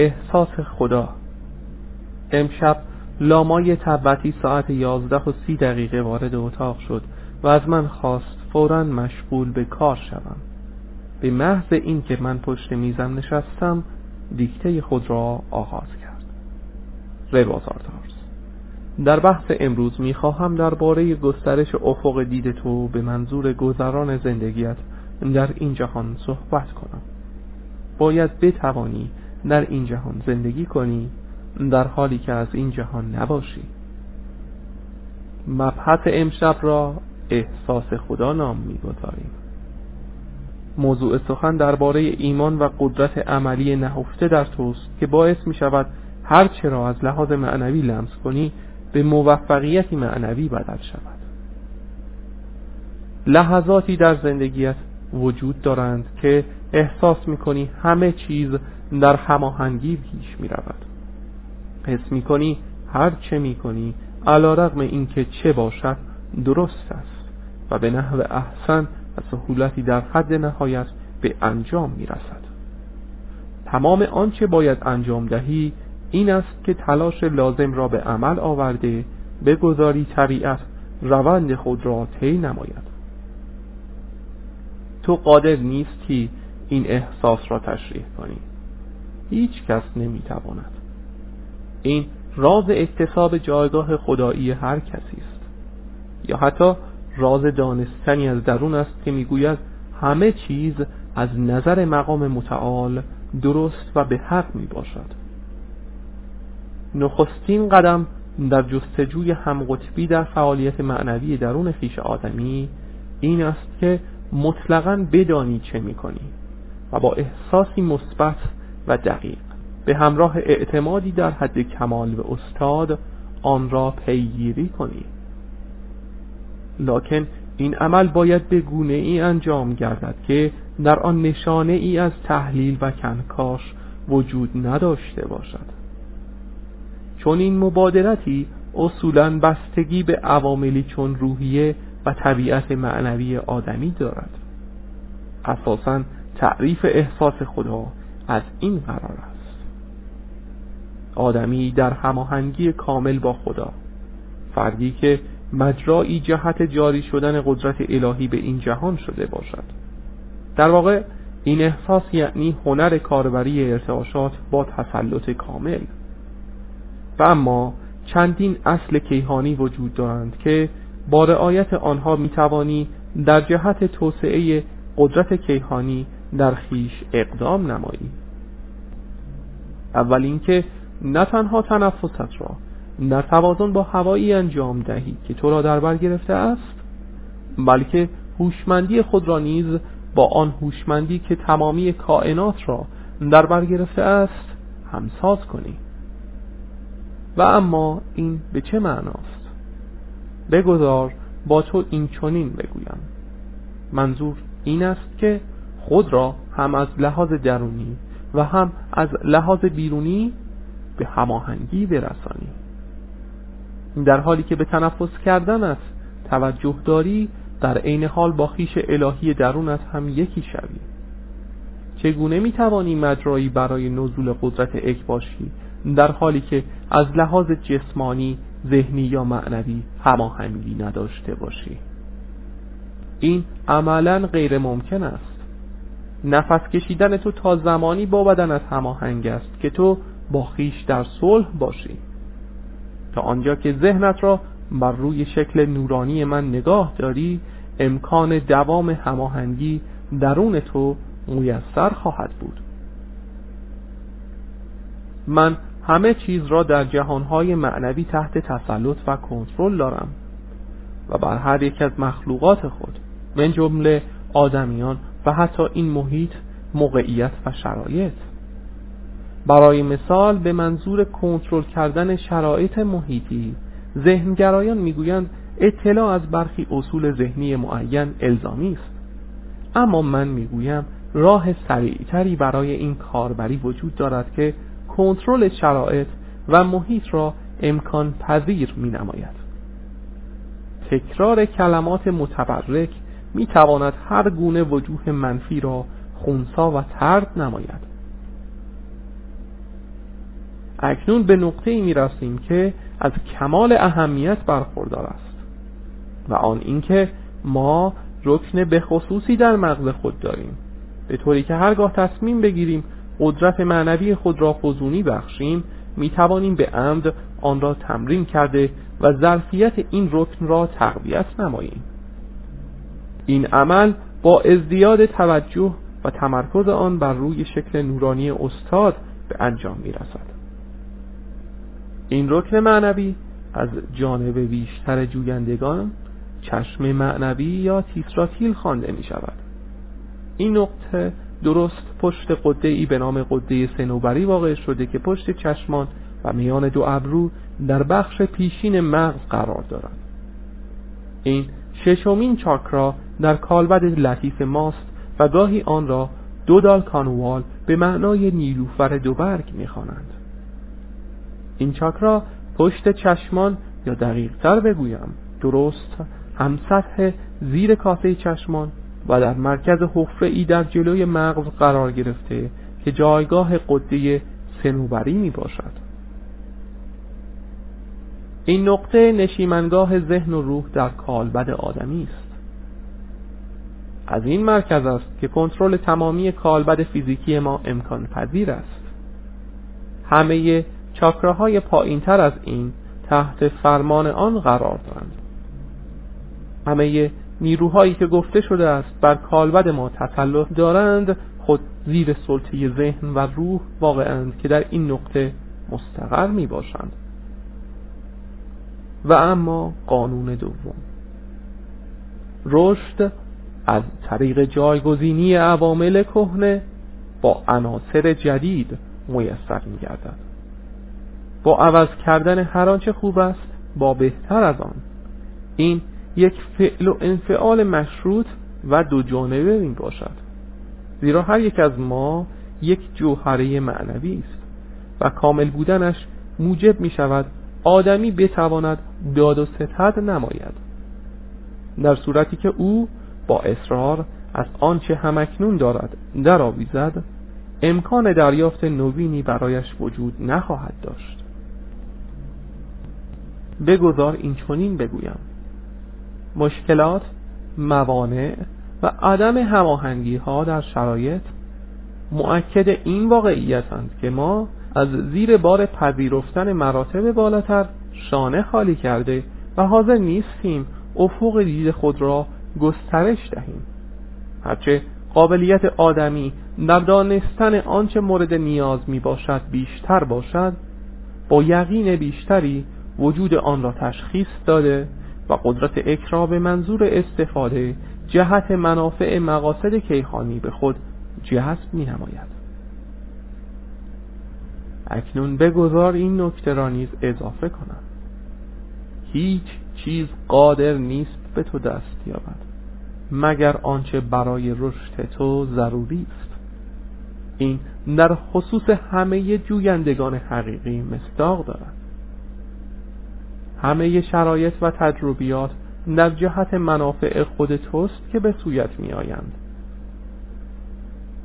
احساس خدا. امشب لامای تبتی ساعت یازده و سی دقیقه وارد اتاق شد و از من خواست فورا مشغول به کار شوم. به محض این که من پشت میزم نشستم دیکته خود را آغاز کرد. روازاردارز در بحث امروز می‌خواهم درباره گسترش افق دید تو به منظور گذران زندگیت در این جهان صحبت کنم. باید بتوانی در این جهان زندگی کنی در حالی که از این جهان نباشی. مبحث امشب را احساس خدا نام می‌گذاریم. موضوع سخن درباره ایمان و قدرت عملی نهفته در توست که باعث می شود هر چرا از لحاظ معنوی لمس کنی به موفقیتی معنوی بدل شود. لحظاتی در زندگیت وجود دارند که احساس می کنی همه چیز در هماهنگی پیش می رود حس می کنی هر چه می کنی علا رغم اینکه چه باشد درست است و به نحو احسن و سهولتی در حد نهایت به انجام می رسد تمام آنچه باید انجام دهی این است که تلاش لازم را به عمل آورده بگذاری طبیعت روند خود را طی نماید. تو قادر نیستی این احساس را تشریح کنی. هیچ کس نمی‌تواند. این راز اکتساب جایگاه خدایی هر کسی است. یا حتی راز دانستنی از درون است که می‌گوید همه چیز از نظر مقام متعال درست و به حق می باشد نخستین قدم در جستجوی همقطبی در فعالیت معنوی درون خیش آدمی این است که مطلقا بدانی چه می‌کنی و با احساسی مثبت و دقیق. به همراه اعتمادی در حد کمال به استاد آن را پیگیری کنی. لکن این عمل باید به گونه ای انجام گردد که در آن نشانه ای از تحلیل و کنکاش وجود نداشته باشد. چون این مبادرتی اصولا بستگی به عواملی چون روحیه و طبیعت معنوی آدمی دارد. اساسا تعریف احساس خدا از این قرار است. آدمی در هماهنگی کامل با خدا. فردی که مجرایی جهت جاری شدن قدرت الهی به این جهان شده باشد. در واقع این احساس یعنی هنر کاربری ارتعاشات با تسلط کامل. و اما چندین اصل کیهانی وجود دارند که با رعایت آنها می‌توانی در جهت توسعه قدرت کیهانی در خیش اقدام نمایی. اول اینکه نه تنها تنفست را در توازن با هوایی انجام دهی که تو را در بر گرفته است بلکه هوشمندی خود را نیز با آن هوشمندی که تمامی کائنات را در بر گرفته است همساز کنی. و اما این به چه معناست؟ بگذار با تو این چنین بگویم. منظور این است که خود را هم از لحاظ درونی و هم از لحاظ بیرونی به هماهنگی برسانی. در حالی که به تنفس کردنت توجه داری در عین حال با خیش الهی درونت هم یکی شوی. چگونه می‌توانی مجرایی برای نزول قدرت اک باشی در حالی که از لحاظ جسمانی ذهنی یا معنوی هماهنگی نداشته باشی؟ این عملا غیر ممکن است. نفس کشیدن تو تا زمانی با بدنت هماهنگ است که تو با خیش در صلح باشی. تا آنجا که ذهنت را بر روی شکل نورانی من نگاه داری امکان دوام هماهنگی درون تو میسر خواهد بود. من همه چیز را در جهانهای معنوی تحت تسلط و کنترل دارم و بر هر یک از مخلوقات خود من جمله آدمیان و حتی این محیط موقعیت و شرایط. برای مثال به منظور کنترل کردن شرایط محیطی ذهنگرایان می‌گویند اطلاع از برخی اصول ذهنی معین الزامی است. اما من می‌گویم راه سریعتری برای این کاربری وجود دارد که کنترل شرایط و محیط را امکان پذیر می نماید تکرار کلمات متبرک می تواند هر گونه وجوه منفی را خونسا و ترد نماید. اکنون به نقطه ای می رسیم که از کمال اهمیت برخوردار است و آن اینکه ما رکن به خصوصی در مغز خود داریم به طوری که هرگاه تصمیم بگیریم قدرت معنوی خود را فزونی بخشیم می توانیم به عمد آن را تمرین کرده و ظرفیت این رکن را تقویت نماییم. این عمل با ازدیاد توجه و تمرکز آن بر روی شکل نورانی استاد به انجام می رسد این رکن معنوی از جانب بیشتر جویندگان چشم معنوی یا تیسراتیل خوانده می شود این نقطه درست پشت قده ای به نام قده سنوبری واقع شده که پشت چشمان و میان دو ابرو در بخش پیشین مغز قرار دارد. این ششمین چاکرا در کالبد لطیف ماست و گاهی آن را دو دال کانوال به معنای نیلوفر دو برگ می‌خوانند. این چاکرا پشت چشمان یا دقیق تر بگویم. درست هم سطح زیر کاسه چشمان و در مرکز حفره ای در جلوی مغز قرار گرفته که جایگاه قده سنوبری می باشد این نقطه نشیمنگاه ذهن و روح در کالبد آدمی است. از این مرکز است که کنترل تمامی کالبد فیزیکی ما امکان پذیر است. همه چاکراهای پایین تر از این تحت فرمان آن قرار دارند. همه نیروهایی که گفته شده است بر کالبد ما تسلط دارند خود زیر سلطه ذهن و روح واقعند که در این نقطه مستقر می باشند و اما قانون دوم. رشد از طریق جایگزینی عوامل کهنه با عناصر جدید میسر می گردد با عوض کردن هر آنچه خوب است با بهتر از آن. این یک فعل و انفعال مشروط و دو جانبه می باشد. زیرا هر یک از ما یک جوهره معنوی است و کامل بودنش موجب می شود آدمی بتواند داد و ستد نماید. در صورتی که او با اصرار از آنچه همکنون دارد در آویزد امکان دریافت نوینی برایش وجود نخواهد داشت. بگذار این چنین بگویم. مشکلات موانع و عدم هماهنگی ها در شرایط مؤکد این واقعیتند که ما از زیر بار پذیرفتن مراتب بالاتر شانه خالی کرده و حاضر نیستیم افق دید خود را گسترش دهیم. هرچه قابلیت آدمی در دانستن آنچه مورد نیاز می باشد بیشتر باشد با یقین بیشتری وجود آن را تشخیص داده و قدرت اکرا به منظور استفاده جهت منافع مقاصد کیهانی به خود جذب می نماید. اکنون بگذار این نکته را نیز اضافه کنم. هیچ چیز قادر نیست به تو دست یابد. مگر آنچه برای رشد تو ضروری است؟ این در خصوص همه جویندگان حقیقی مصداق دارد. همه شرایط و تجربیات در جهت منافع خود توست که به سویت می آیند.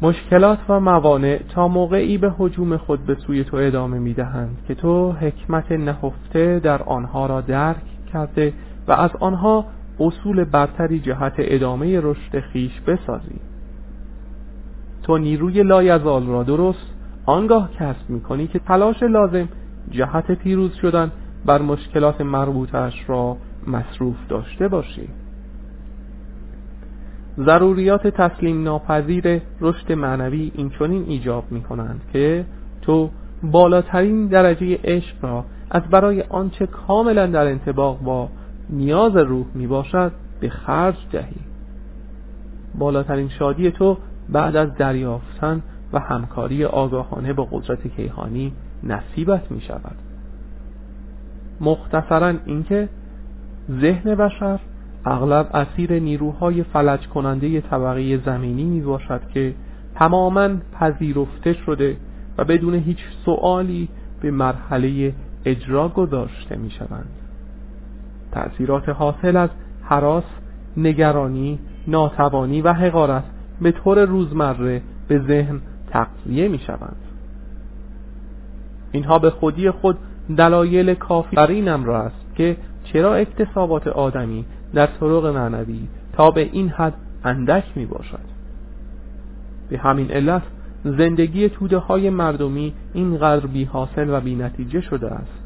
مشکلات و موانع تا موقعی به حجوم خود به سوی تو ادامه می دهند که تو حکمت نهفته در آنها را درک کرده و از آنها اصول برتری جهت ادامه رشد خیش بسازی. تو نیروی لایزال را درست آنگاه کسب می کنی که تلاش لازم جهت پیروز شدن بر مشکلات مربوطش را مصروف داشته باشی. ضروریات تسلیم ناپذیر رشد معنوی این چنین ایجاب می کنند که تو بالاترین درجه عشق را از برای آنچه کاملا در انتباق با نیاز روح می باشد به خرج دهی. بالاترین شادی تو بعد از دریافتن و همکاری آگاهانه با قدرت کیهانی نصیبت می شود. مختصرا اینکه ذهن بشر اغلب اسیر نیروهای فلج کننده طبقه زمینی می باشد که تماما پذیرفته شده و بدون هیچ سوالی به مرحله اجرا گذاشته می شوند. تأثیرات حاصل از حراس، نگرانی، ناتوانی و حقارت به طور روزمره به ذهن تقضیه می شوند اینها به خودی خود دلایل کافی بر اینم را است که چرا اکتسابات آدمی در طرق معنوی تا به این حد اندک می باشد به همین علت زندگی توده های مردمی اینقدر بی حاصل و بی نتیجه شده است.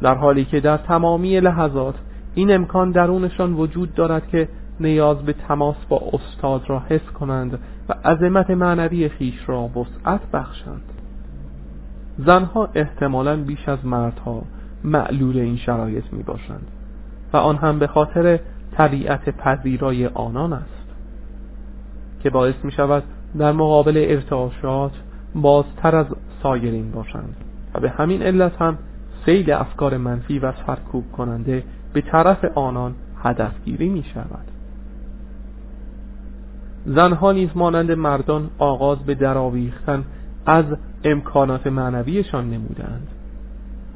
در حالی که در تمامی لحظات این امکان درونشان وجود دارد که نیاز به تماس با استاد را حس کنند و عظمت معنوی خیش را وسعت بخشند. زنها احتمالا بیش از مردها معلول این شرایط می باشند و آن هم به خاطر طبیعت پذیرای آنان است که باعث می شود در مقابل ارتعاشات بازتر از سایرین باشند و به همین علت هم سیل افکار منفی و سرکوب کننده به طرف آنان هدفگیری می شود. زنها نیز مانند مردان آغاز به درآویختن از امکانات معنویشان نمودند.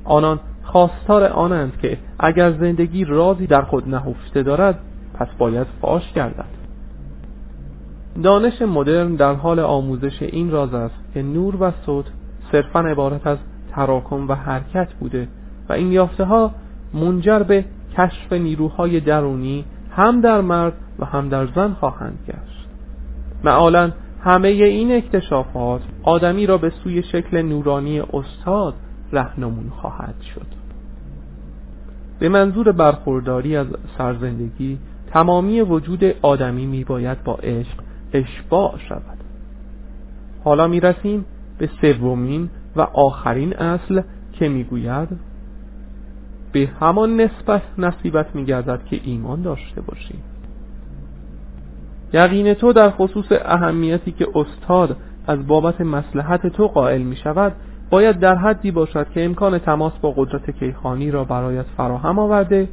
آنان خواستار آنند که اگر زندگی رازی در خود نهفته دارد پس باید فاش گردد. دانش مدرن در حال آموزش این راز است که نور و صوت صرفا عبارت از تراکم و حرکت بوده و این یافته ها منجر به کشف نیروهای درونی هم در مرد و هم در زن خواهند گشت. معالا همه این اکتشافات آدمی را به سوی شکل نورانی استاد رهنمون خواهد شد. به منظور برخورداری از سرزندگی تمامی وجود آدمی می باید با عشق اشباع شود. حالا می رسیم به سومین و آخرین اصل که می‌گوید به همان نسبت نصیبت میگردد که ایمان داشته باشی یقین تو در خصوص اهمیتی که استاد از بابت مسلحت تو قائل می شود باید در حدی باشد که امکان تماس با قدرت کیخانی را برایت فراهم آورده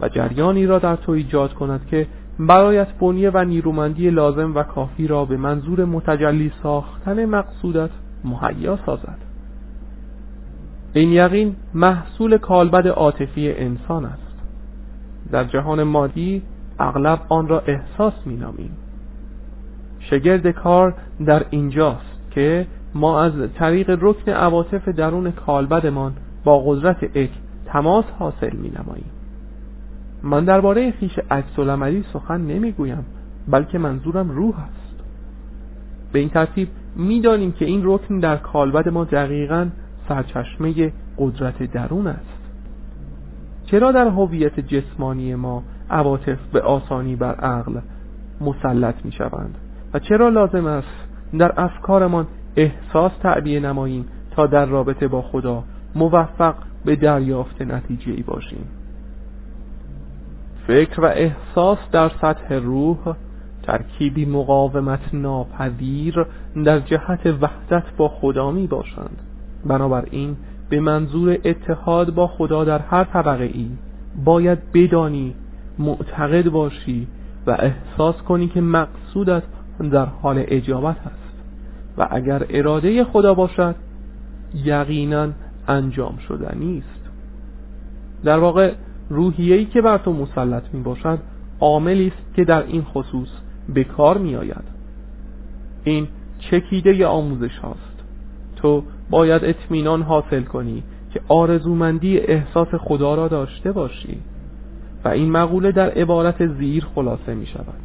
و جریانی را در تو ایجاد کند که برایت بنیه و نیرومندی لازم و کافی را به منظور متجلی ساختن مقصودت مهیا سازد. این یقین محصول کالبد عاطفی انسان است. در جهان مادی اغلب آن را احساس می نامیم شگرد کار در اینجاست که ما از طریق رکن عواطف درون کالبدمان با قدرت اک تماس حاصل می نماییم من درباره خیش عکس سخن نمی‌گویم بلکه منظورم روح است. به این ترتیب می‌دانیم که این رکن در کالبد ما دقیقا سرچشمه قدرت درون است. چرا در هویت جسمانی ما عواطف به آسانی بر عقل مسلط می شوند و چرا لازم است در افکارمان احساس تعبیه نماییم تا در رابطه با خدا موفق به دریافت نتیجه ای باشیم؟ فکر و احساس در سطح روح ترکیبی مقاومت ناپذیر در جهت وحدت با خدا می باشند بنابراین به منظور اتحاد با خدا در هر طبقه ای باید بدانی معتقد باشی و احساس کنی که مقصودت در حال اجابت است و اگر اراده خدا باشد یقینا انجام شدنی است در واقع روحیه‌ای که بر تو مسلط می باشد عاملی است که در این خصوص به کار می آید این چکیده آموزش هاست. تو باید اطمینان حاصل کنی که آرزومندی احساس خدا را داشته باشی و این مقوله در عبارت زیر خلاصه می شود.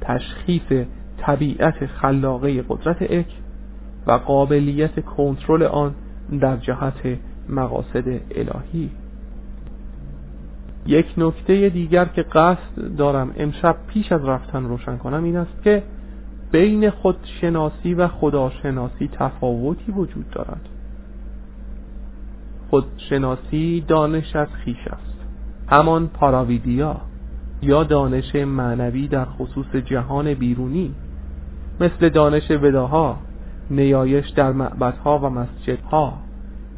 تشخیص طبیعت خلاقه قدرت اک و قابلیت کنترل آن در جهت مقاصد الهی. یک نکته دیگر که قصد دارم امشب پیش از رفتن روشن کنم این است که بین خودشناسی و خداشناسی تفاوتی وجود دارد. خودشناسی دانش از خیش است. همان پاراویدیا یا دانش معنوی در خصوص جهان بیرونی مثل دانش وداها نیایش در معبدها و مسجدها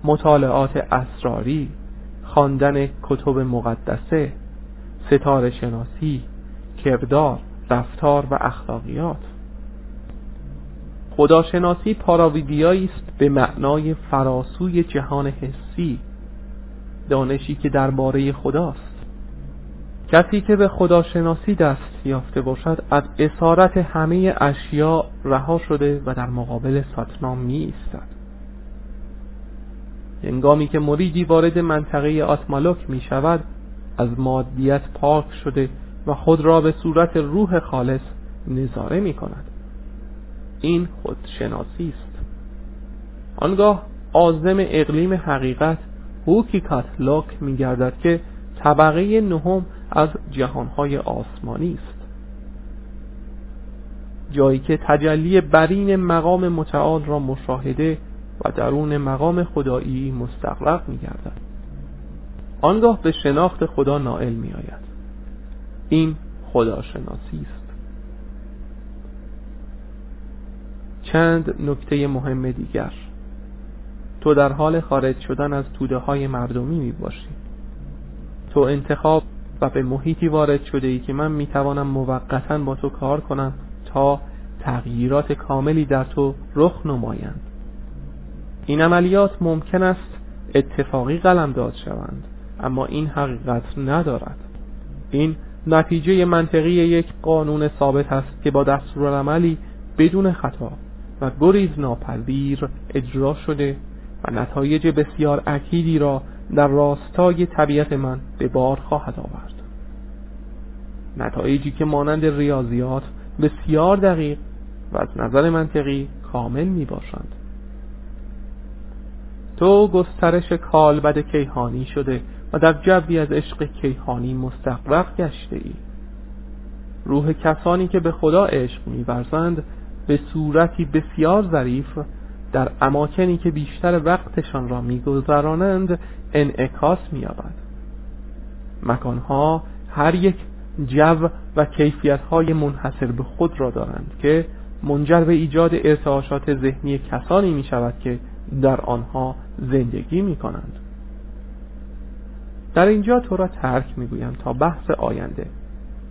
مطالعات اسراری خواندن کتب مقدسه ستاره شناسی کردار رفتار و اخلاقیات. خداشناسی پاراویدیایی است به معنای فراسوی جهان حسی دانشی که درباره خداست. کسی که به خداشناسی دست یافته باشد از اسارت همه اشیاء رها شده و در مقابل ساتنا می ایستد هنگامی که مریدی وارد منطقه آتمالوک می شود از مادیت پاک شده و خود را به صورت روح خالص نظاره می کند این خودشناسی است. آنگاه آزم اقلیم حقیقت هوکیکات لوک می گردد که طبقه نهم از جهانهای آسمانی است. جایی که تجلی برین مقام متعال را مشاهده و درون مقام خدایی مستقرق می گردد آنگاه به شناخت خدا نائل می آید این خداشناسی است. چند نکته مهم دیگر. تو در حال خارج شدن از توده های مردمی می باشی تو انتخاب و به محیطی وارد شده ای که من می توانم موقتا با تو کار کنم تا تغییرات کاملی در تو رخ نمایند. این عملیات ممکن است اتفاقی قلم داد شوند اما این حقیقت ندارد. این نتیجه منطقی یک قانون ثابت است که با دستور عملی بدون خطا و گریز ناپذیر اجرا شده و نتایج بسیار اکیدی را در راستای طبیعت من به بار خواهد آورد. نتایجی که مانند ریاضیات بسیار دقیق و از نظر منطقی کامل می باشند تو گسترش کالبد کیهانی شده و در جوی از عشق کیهانی مستقرق گشته ای روح کسانی که به خدا عشق میورزند به صورتی بسیار ظریف در اماکنی که بیشتر وقتشان را میگذرانند انعکاس مییابد. مکانها هر یک جو و کیفیتهای منحصر به خود را دارند که منجر به ایجاد ارتعاشات ذهنی کسانی می شود که در آنها زندگی می کنند در اینجا تو را ترک می تا بحث آینده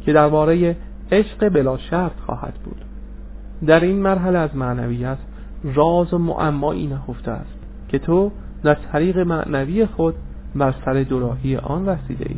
که درباره عشق بلا شرط خواهد بود. در این مرحله از معنویت راز و معمایی نهفته است که تو در طریق معنوی خود بر سر دوراهی آن رسیده ای